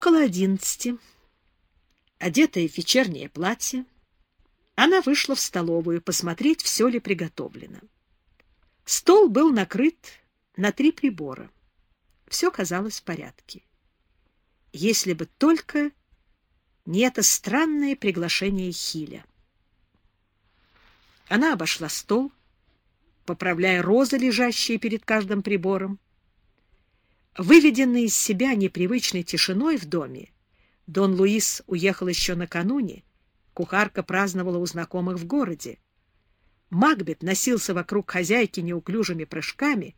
Около одиннадцати, одетая в вечернее платье, она вышла в столовую посмотреть, все ли приготовлено. Стол был накрыт на три прибора. Все казалось в порядке. Если бы только не это странное приглашение Хиля. Она обошла стол, поправляя розы, лежащие перед каждым прибором. Выведенный из себя непривычной тишиной в доме, Дон Луис уехал еще накануне, кухарка праздновала у знакомых в городе. Макбет носился вокруг хозяйки неуклюжими прыжками,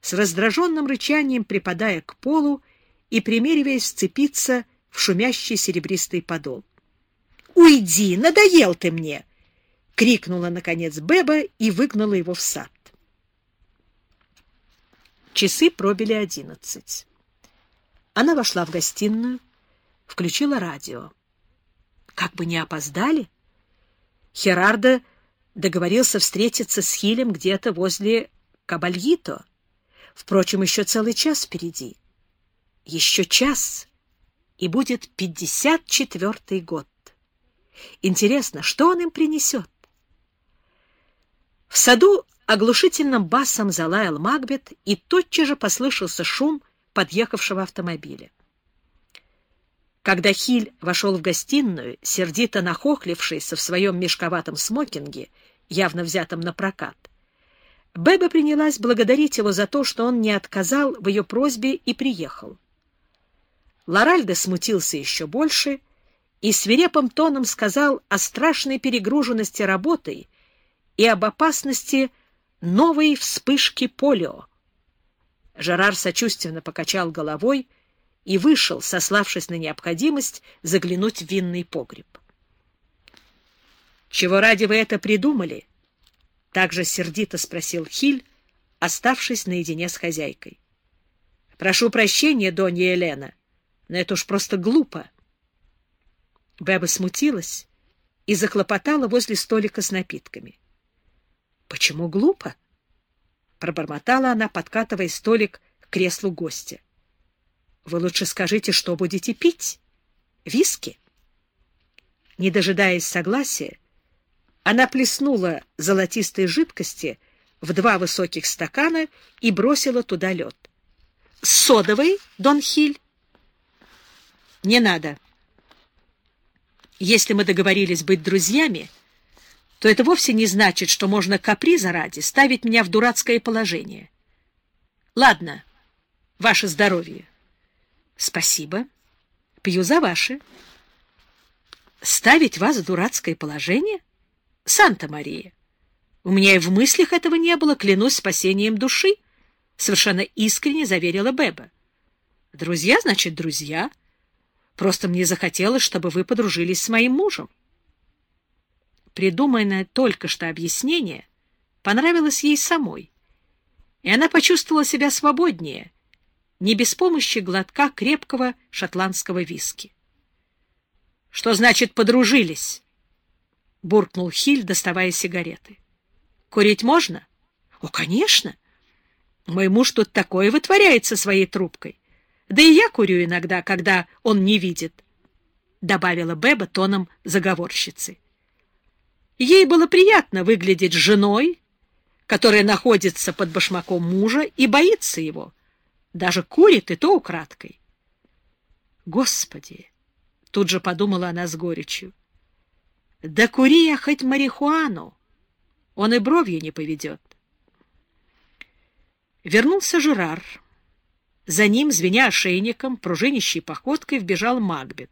с раздраженным рычанием припадая к полу и примериваясь сцепиться в шумящий серебристый подол. «Уйди! Надоел ты мне!» — крикнула, наконец, Беба и выгнала его в сад. Часы пробили одиннадцать. Она вошла в гостиную, включила радио. Как бы не опоздали? Херардо договорился встретиться с Хилем где-то возле Кабальито. Впрочем, еще целый час впереди. Еще час, и будет пятьдесят четвертый год. Интересно, что он им принесет? В саду оглушительным басом залаял Макбет, и тотчас же послышался шум подъехавшего автомобиля. Когда Хиль вошел в гостиную, сердито нахохлившийся в своем мешковатом смокинге, явно взятом на прокат, Беба принялась благодарить его за то, что он не отказал в ее просьбе и приехал. Лоральдо смутился еще больше и свирепым тоном сказал о страшной перегруженности работой и об опасности новой вспышки полио. Жерар сочувственно покачал головой и вышел, сославшись на необходимость заглянуть в винный погреб. «Чего ради вы это придумали?» — также сердито спросил Хиль, оставшись наедине с хозяйкой. «Прошу прощения, Донья Елена, но это уж просто глупо». Беба смутилась и захлопотала возле столика с напитками. Почему глупо? Пробормотала она, подкатывая столик к креслу гостя. Вы лучше скажите, что будете пить? Виски? Не дожидаясь согласия, она плеснула золотистой жидкости в два высоких стакана и бросила туда лед. «Содовый, Дон Хиль?» «Не надо. Если мы договорились быть друзьями, то это вовсе не значит, что можно каприза ради ставить меня в дурацкое положение. Ладно, ваше здоровье. Спасибо. Пью за ваше. Ставить вас в дурацкое положение? Санта-Мария. У меня и в мыслях этого не было, клянусь спасением души, совершенно искренне заверила Беба. Друзья, значит, друзья. Просто мне захотелось, чтобы вы подружились с моим мужем. Придуманное только что объяснение понравилось ей самой, и она почувствовала себя свободнее, не без помощи глотка крепкого шотландского виски. — Что значит «подружились»? — буркнул Хиль, доставая сигареты. — Курить можно? — О, конечно. Мой муж тут такое вытворяет со своей трубкой. Да и я курю иногда, когда он не видит, — добавила Беба тоном заговорщицы. Ей было приятно выглядеть женой, которая находится под башмаком мужа и боится его, даже курит и то украдкой. Господи! Тут же подумала она с горечью. Да кури я хоть марихуану, он и бровью не поведет. Вернулся Жерар. За ним, звеня ошейником, пружинищей походкой, вбежал Макбет.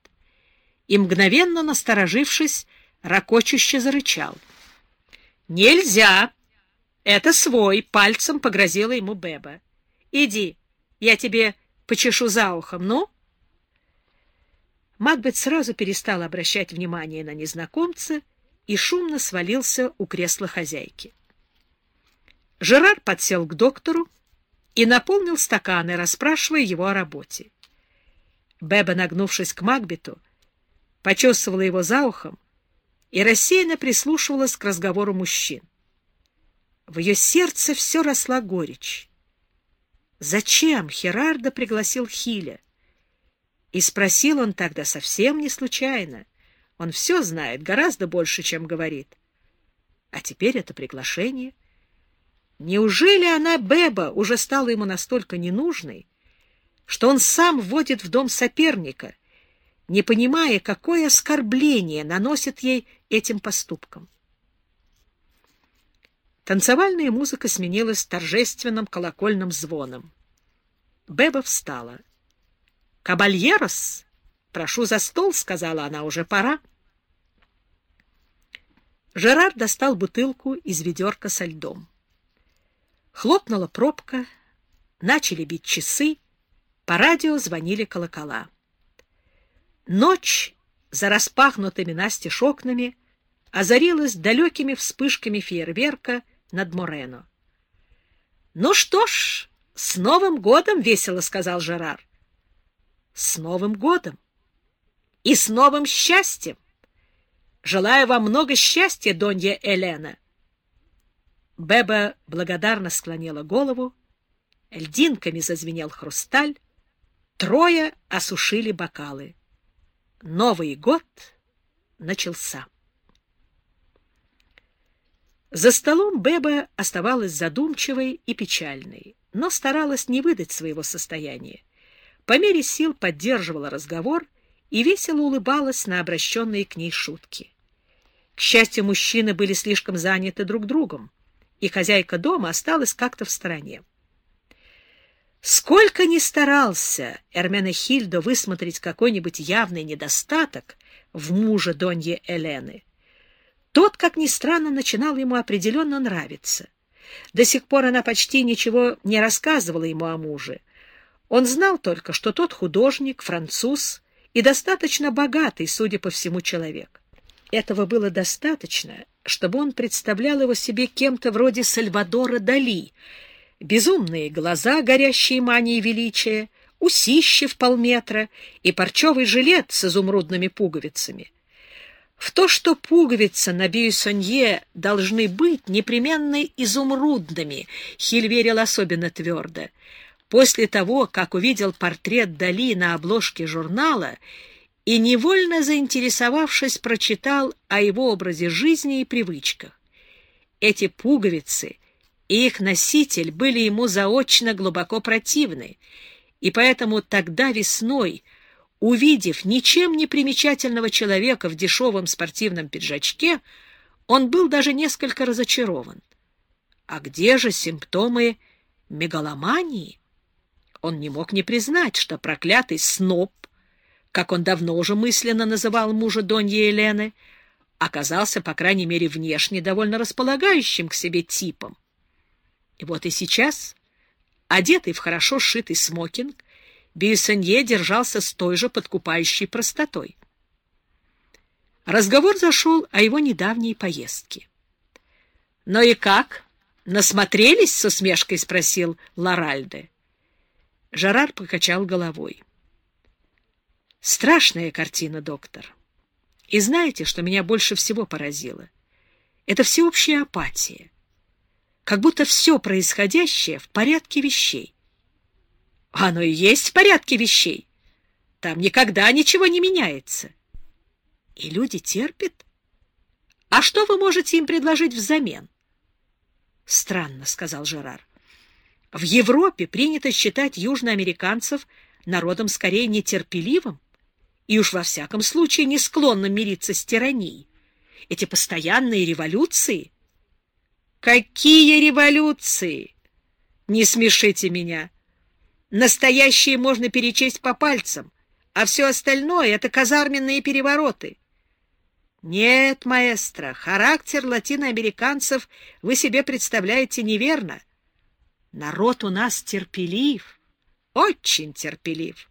И, мгновенно насторожившись, ракочуще зарычал. «Нельзя! Это свой!» — пальцем погрозила ему Беба. «Иди, я тебе почешу за ухом, ну?» Макбет сразу перестал обращать внимание на незнакомца и шумно свалился у кресла хозяйки. Жерар подсел к доктору и наполнил стаканы, расспрашивая его о работе. Беба, нагнувшись к Макбету, почесывала его за ухом и рассеянно прислушивалась к разговору мужчин. В ее сердце все росла горечь. Зачем Херардо пригласил Хиля? И спросил он тогда совсем не случайно. Он все знает, гораздо больше, чем говорит. А теперь это приглашение. Неужели она, Беба, уже стала ему настолько ненужной, что он сам вводит в дом соперника, не понимая, какое оскорбление наносит ей этим поступком? Танцевальная музыка сменилась торжественным колокольным звоном. Беба встала. «Кабальерос, прошу за стол», — сказала она, — «уже пора». Жерар достал бутылку из ведерка со льдом. Хлопнула пробка, начали бить часы, по радио звонили колокола. Ночь за распахнутыми настежь окнами озарилась далекими вспышками фейерверка — над Морено. — Ну что ж, с Новым годом! — весело сказал Жерар. — С Новым годом! И с новым счастьем! Желаю вам много счастья, Донья Элена! Беба благодарно склонила голову, льдинками зазвенел хрусталь, трое осушили бокалы. Новый год начался. За столом Беба оставалась задумчивой и печальной, но старалась не выдать своего состояния. По мере сил поддерживала разговор и весело улыбалась на обращенные к ней шутки. К счастью, мужчины были слишком заняты друг другом, и хозяйка дома осталась как-то в стороне. Сколько ни старался Эрменехильдо высмотреть какой-нибудь явный недостаток в муже Донье Элены, тот, как ни странно, начинал ему определенно нравиться. До сих пор она почти ничего не рассказывала ему о муже. Он знал только, что тот художник, француз и достаточно богатый, судя по всему, человек. Этого было достаточно, чтобы он представлял его себе кем-то вроде Сальвадора Дали. Безумные глаза, горящие манией величия, усище в полметра и парчевый жилет с изумрудными пуговицами — в то, что пуговицы на Бьюсонье должны быть непременно изумрудными, Хиль верил особенно твердо. После того, как увидел портрет Дали на обложке журнала и, невольно заинтересовавшись, прочитал о его образе жизни и привычках. Эти пуговицы и их носитель были ему заочно глубоко противны, и поэтому тогда весной — Увидев ничем не примечательного человека в дешевом спортивном пиджачке, он был даже несколько разочарован. А где же симптомы мегаломании? Он не мог не признать, что проклятый сноб, как он давно уже мысленно называл мужа Доньи Елены, оказался, по крайней мере, внешне довольно располагающим к себе типом. И вот и сейчас, одетый в хорошо сшитый смокинг, Бейсонье держался с той же подкупающей простотой. Разговор зашел о его недавней поездке. — Ну и как? Насмотрелись? — с усмешкой спросил Лоральде. Жерар покачал головой. — Страшная картина, доктор. И знаете, что меня больше всего поразило? Это всеобщая апатия. Как будто все происходящее в порядке вещей. Оно и есть в порядке вещей. Там никогда ничего не меняется. И люди терпят. А что вы можете им предложить взамен? Странно, — сказал Жерар. В Европе принято считать южноамериканцев народом скорее нетерпеливым и уж во всяком случае не склонным мириться с тиранией. Эти постоянные революции... Какие революции? Не смешите меня. Настоящие можно перечесть по пальцам, а все остальное — это казарменные перевороты. Нет, маэстро, характер латиноамериканцев вы себе представляете неверно. Народ у нас терпелив, очень терпелив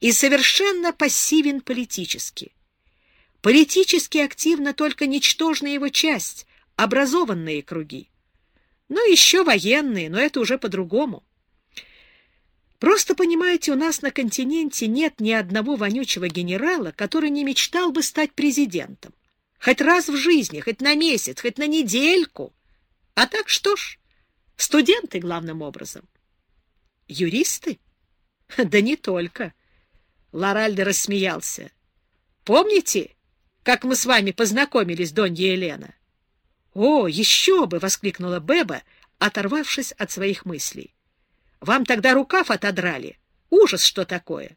и совершенно пассивен политически. Политически активна только ничтожная его часть, образованные круги. Ну, еще военные, но это уже по-другому. Просто, понимаете, у нас на континенте нет ни одного вонючего генерала, который не мечтал бы стать президентом. Хоть раз в жизни, хоть на месяц, хоть на недельку. А так что ж, студенты главным образом. Юристы? Да не только. Лоральдо рассмеялся. «Помните, как мы с вами познакомились, Донья Елена?» «О, еще бы!» — воскликнула Беба, оторвавшись от своих мыслей. «Вам тогда рукав отодрали. Ужас, что такое!»